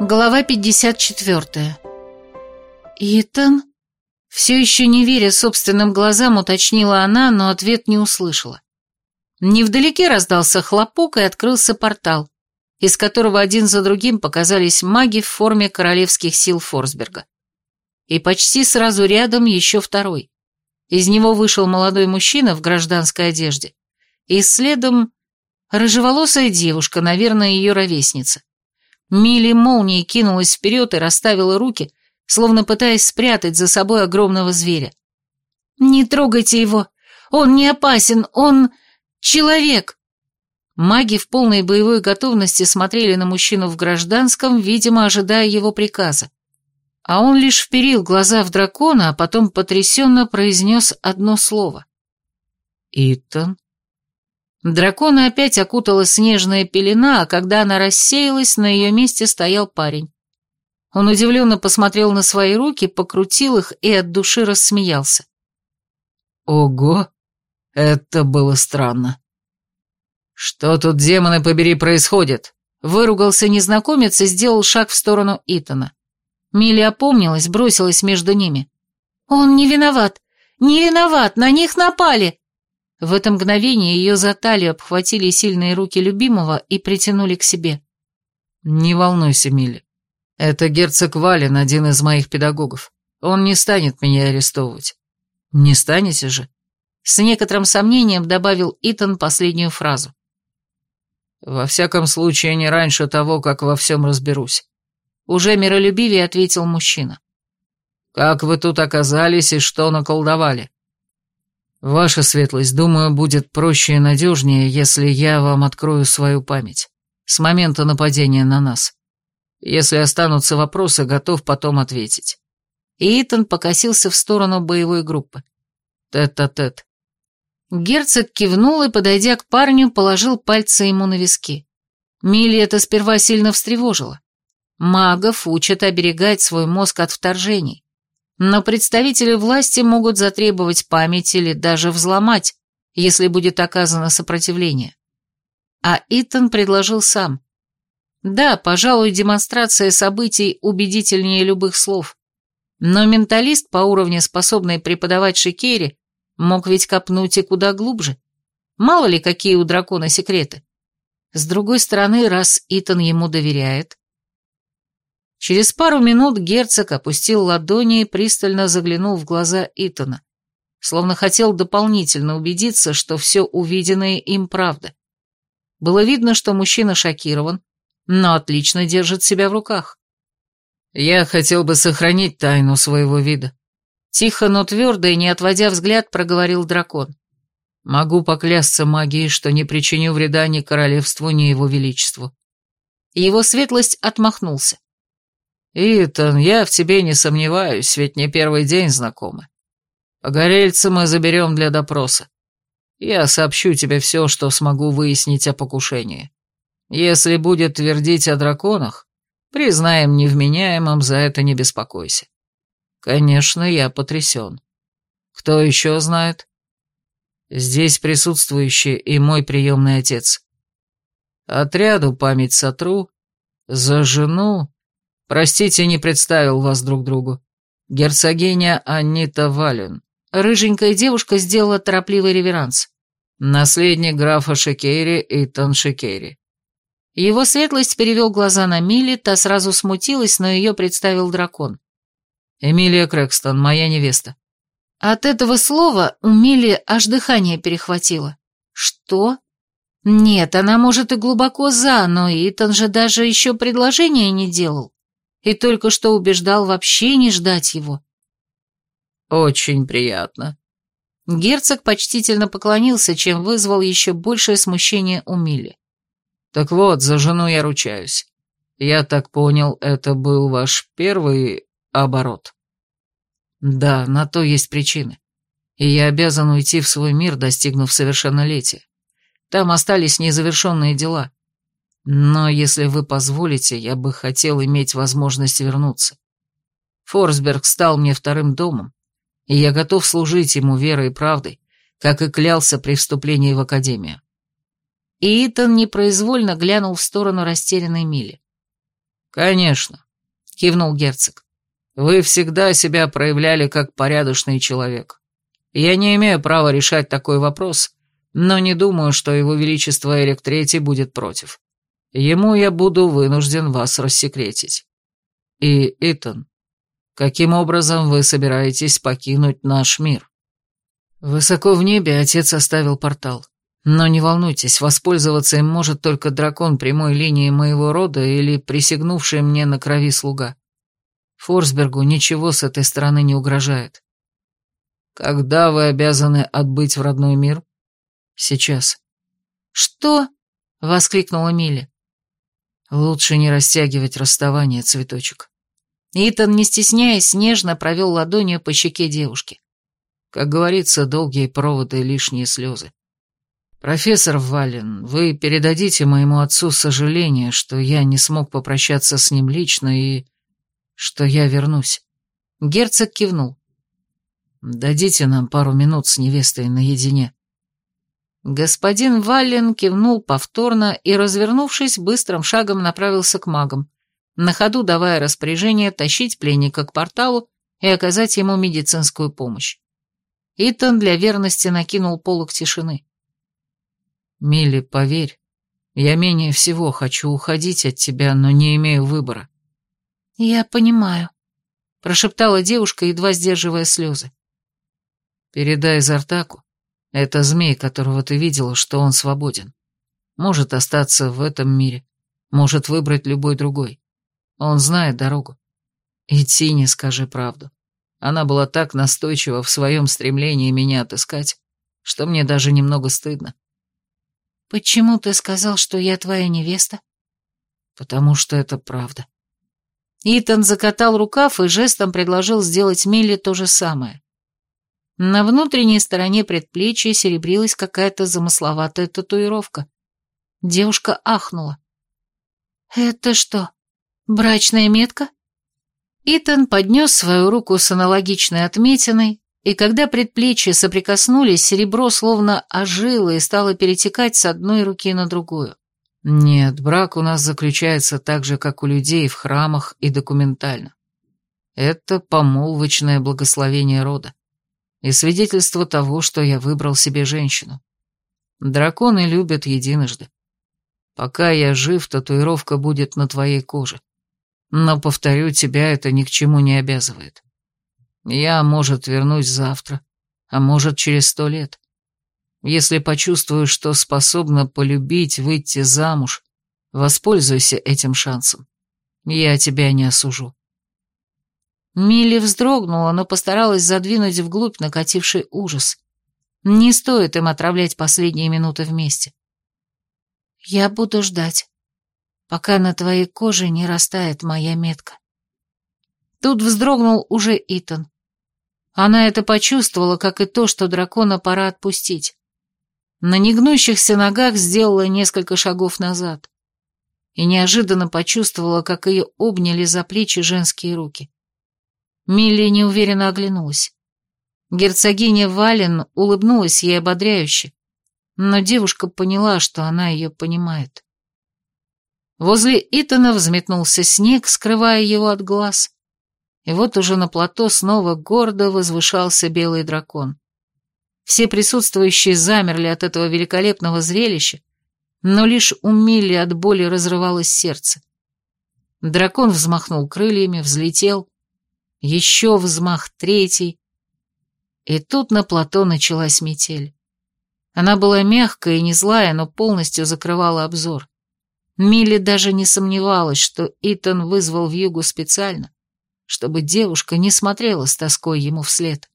Глава 54. «Итан?» Все еще не веря собственным глазам, уточнила она, но ответ не услышала. Невдалеке раздался хлопок и открылся портал, из которого один за другим показались маги в форме королевских сил Форсберга. И почти сразу рядом еще второй. Из него вышел молодой мужчина в гражданской одежде, и следом рыжеволосая девушка, наверное, ее ровесница. Милли молнией кинулась вперед и расставила руки, словно пытаясь спрятать за собой огромного зверя. «Не трогайте его! Он не опасен! Он... человек!» Маги в полной боевой готовности смотрели на мужчину в гражданском, видимо, ожидая его приказа. А он лишь вперил глаза в дракона, а потом потрясенно произнес одно слово. «Итан?» Дракона опять окутала снежная пелена, а когда она рассеялась, на ее месте стоял парень. Он удивленно посмотрел на свои руки, покрутил их и от души рассмеялся. «Ого! Это было странно!» «Что тут, демоны побери, происходит?» Выругался незнакомец и сделал шаг в сторону Итана. Милли опомнилась, бросилась между ними. «Он не виноват! Не виноват! На них напали!» В это мгновение ее за талию обхватили сильные руки любимого и притянули к себе. «Не волнуйся, Милли. Это герцог Вален, один из моих педагогов. Он не станет меня арестовывать». «Не станете же?» С некоторым сомнением добавил Итан последнюю фразу. «Во всяком случае, не раньше того, как во всем разберусь». Уже миролюбивее ответил мужчина. «Как вы тут оказались и что наколдовали?» «Ваша светлость, думаю, будет проще и надежнее, если я вам открою свою память. С момента нападения на нас. Если останутся вопросы, готов потом ответить». Итан покосился в сторону боевой группы. Тет-а-тет. Герцог кивнул и, подойдя к парню, положил пальцы ему на виски. Милли это сперва сильно встревожило. Магов учат оберегать свой мозг от вторжений. Но представители власти могут затребовать память или даже взломать, если будет оказано сопротивление. А Итан предложил сам. Да, пожалуй, демонстрация событий убедительнее любых слов. Но менталист по уровню, способный преподавать Шикере, мог ведь копнуть и куда глубже. Мало ли, какие у дракона секреты. С другой стороны, раз Итан ему доверяет, Через пару минут герцог опустил ладони и пристально заглянул в глаза Итана, словно хотел дополнительно убедиться, что все увиденное им правда. Было видно, что мужчина шокирован, но отлично держит себя в руках. «Я хотел бы сохранить тайну своего вида», — тихо, но твердо и не отводя взгляд, проговорил дракон. «Могу поклясться магией, что не причиню вреда ни королевству, ни его величеству». Его светлость отмахнулся. «Итан, я в тебе не сомневаюсь, ведь не первый день знакомы. Погорельца мы заберем для допроса. Я сообщу тебе все, что смогу выяснить о покушении. Если будет твердить о драконах, признаем невменяемым, за это не беспокойся. Конечно, я потрясен. Кто еще знает? Здесь присутствующий и мой приемный отец. Отряду память сотру, за жену Простите, не представил вас друг другу. Герцогиня Анита Вален. Рыженькая девушка сделала торопливый реверанс. Наследник графа Шекери Итан Шекери. Его светлость перевел глаза на Милли, та сразу смутилась, но ее представил дракон. «Эмилия Крэкстон, моя невеста». От этого слова у Милли аж дыхание перехватило. «Что?» «Нет, она может и глубоко за, но Итан же даже еще предложение не делал и только что убеждал вообще не ждать его. «Очень приятно». Герцог почтительно поклонился, чем вызвал еще большее смущение у Милли. «Так вот, за жену я ручаюсь. Я так понял, это был ваш первый оборот?» «Да, на то есть причины. И я обязан уйти в свой мир, достигнув совершеннолетия. Там остались незавершенные дела. Но если вы позволите, я бы хотел иметь возможность вернуться. Форсберг стал мне вторым домом, и я готов служить ему верой и правдой, как и клялся при вступлении в академию. И Итан непроизвольно глянул в сторону растерянной Мили. «Конечно», — кивнул герцог. «Вы всегда себя проявляли как порядочный человек. Я не имею права решать такой вопрос, но не думаю, что его величество Эрик Третий будет против. Ему я буду вынужден вас рассекретить. И, Итан, каким образом вы собираетесь покинуть наш мир?» Высоко в небе отец оставил портал. Но не волнуйтесь, воспользоваться им может только дракон прямой линии моего рода или присягнувший мне на крови слуга. Форсбергу ничего с этой стороны не угрожает. Когда вы обязаны отбыть в родной мир? Сейчас. Что? Воскликнула Милли. Лучше не растягивать расставание, цветочек. Итан, не стесняясь, нежно провел ладонью по щеке девушки. Как говорится, долгие проводы и лишние слезы. «Профессор Вален, вы передадите моему отцу сожаление, что я не смог попрощаться с ним лично и... что я вернусь». Герцог кивнул. «Дадите нам пару минут с невестой наедине». Господин Вален кивнул повторно и, развернувшись, быстрым шагом направился к магам, на ходу давая распоряжение тащить пленника к порталу и оказать ему медицинскую помощь. Итан для верности накинул полок тишины. «Милли, поверь, я менее всего хочу уходить от тебя, но не имею выбора». «Я понимаю», — прошептала девушка, едва сдерживая слезы. «Передай Зартаку, это змей, которого ты видела, что он свободен. Может остаться в этом мире, может выбрать любой другой. Он знает дорогу. И Тине скажи правду. Она была так настойчива в своем стремлении меня отыскать, что мне даже немного стыдно. «Почему ты сказал, что я твоя невеста?» «Потому что это правда». Итан закатал рукав и жестом предложил сделать Милли то же самое. На внутренней стороне предплечья серебрилась какая-то замысловатая татуировка. Девушка ахнула. «Это что, брачная метка?» Итан поднес свою руку с аналогичной отметиной, и когда предплечья соприкоснулись, серебро словно ожило и стало перетекать с одной руки на другую. Нет, брак у нас заключается так же, как у людей в храмах и документально. Это помолвочное благословение рода и свидетельство того, что я выбрал себе женщину. Драконы любят единожды. Пока я жив, татуировка будет на твоей коже. Но, повторю, тебя это ни к чему не обязывает. Я, может, вернусь завтра, а может, через сто лет. Если почувствую, что способна полюбить, выйти замуж, воспользуйся этим шансом. Я тебя не осужу». Милли вздрогнула, но постаралась задвинуть вглубь накативший ужас. Не стоит им отравлять последние минуты вместе. «Я буду ждать, пока на твоей коже не растает моя метка». Тут вздрогнул уже Итан. Она это почувствовала, как и то, что дракона пора отпустить. На негнущихся ногах сделала несколько шагов назад и неожиданно почувствовала, как ее обняли за плечи женские руки. Милли неуверенно оглянулась. Герцогиня Вален улыбнулась ей ободряюще, но девушка поняла, что она ее понимает. Возле Итана взметнулся снег, скрывая его от глаз, и вот уже на плато снова гордо возвышался белый дракон. Все присутствующие замерли от этого великолепного зрелища, но лишь у Милли от боли разрывалось сердце. Дракон взмахнул крыльями, взлетел, еще взмах третий, и тут на плато началась метель. Она была мягкая и не злая, но полностью закрывала обзор. Милли даже не сомневалась, что Итан вызвал в югу специально, чтобы девушка не смотрела с тоской ему вслед.